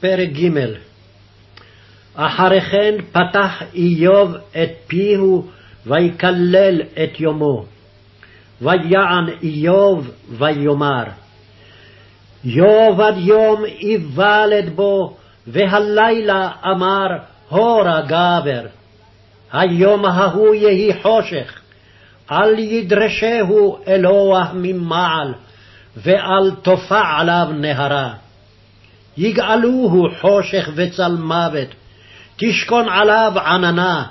פרק ג' אחרי כן פתח איוב את פיהו ויקלל את יומו. ויען איוב ויאמר יאבד יום איוולד בו והלילה אמר הורה גבר. היום ההוא יהי חושך אל ידרשהו אלוה ממעל ואל תופע עליו נהרה. יגאלוהו חושך וצל מוות, תשכון עליו עננה,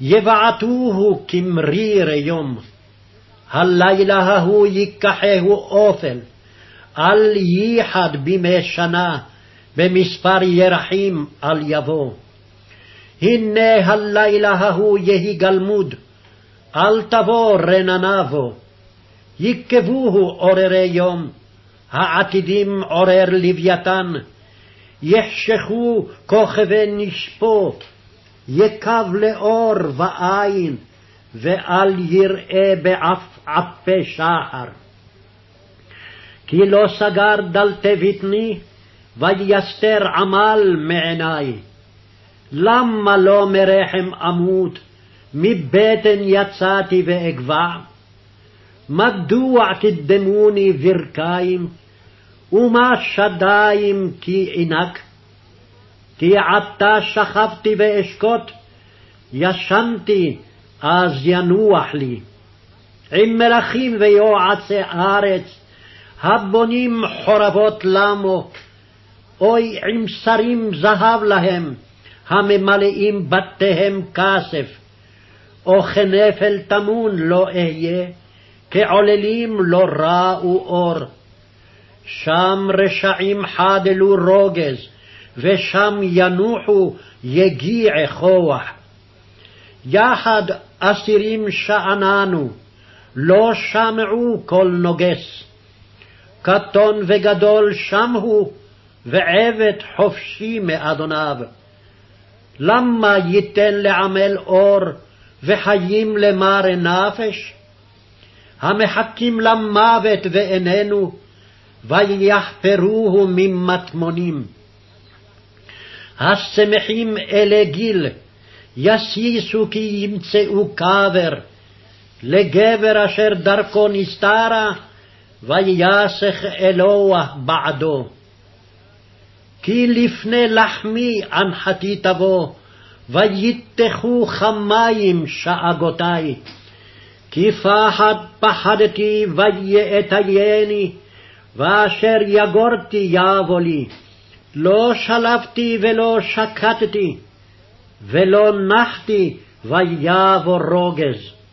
יבעטוהו כמריר יום. הלילה ההוא ייקחהו אופל, אל ייחד בימי שנה, במספר ירחים אל יבוא. הנה הלילה ההוא יהי גלמוד, אל תבוא רננה בו. יקבוהו עוררי יום, העתידים עורר לוויתן, יחשכו כוכבי נשפו, יקב לאור ועין, ואל יראה בעפעפי שחר. כי לא סגר דלתי בטני, ויסתר עמל מעיני. למה לא מרחם אמות, מבטן יצאתי ואגבע? מדוע תדמוני ברכיים, ומה שדיים כי עינק? כי עתה שכבתי ואשקוט, ישנתי, אז ינוח לי. עם מלכים ויועצי ארץ, הבונים חורבות למו, אוי עם שרים זהב להם, הממלאים בתיהם כסף, או כנפל טמון לא אהיה, כעוללים לא ראו אור. שם רשעים חדלו רוגז, ושם ינוחו יגיעי כוח. יחד אסירים שאננו, לא שמעו קול נוגס. קטון וגדול שם הוא, ועבד חופשי מאדוניו. למה ייתן לעמל אור, וחיים למר נפש? המחכים למוות ואיננו, ויחפרוהו ממטמונים. השמחים אלי גיל, יסיסו כי ימצאו קבר, לגבר אשר דרכו נסתרה, ויסך אלוה בעדו. כי לפני לחמי אנחתי תבוא, ויתכו כמים שאגותי. כי פחד פחדתי ויאטייני, ואשר יגורתי יבוא לי. לא שלפתי ולא שקטתי, ולא נחתי ויבוא רוגז.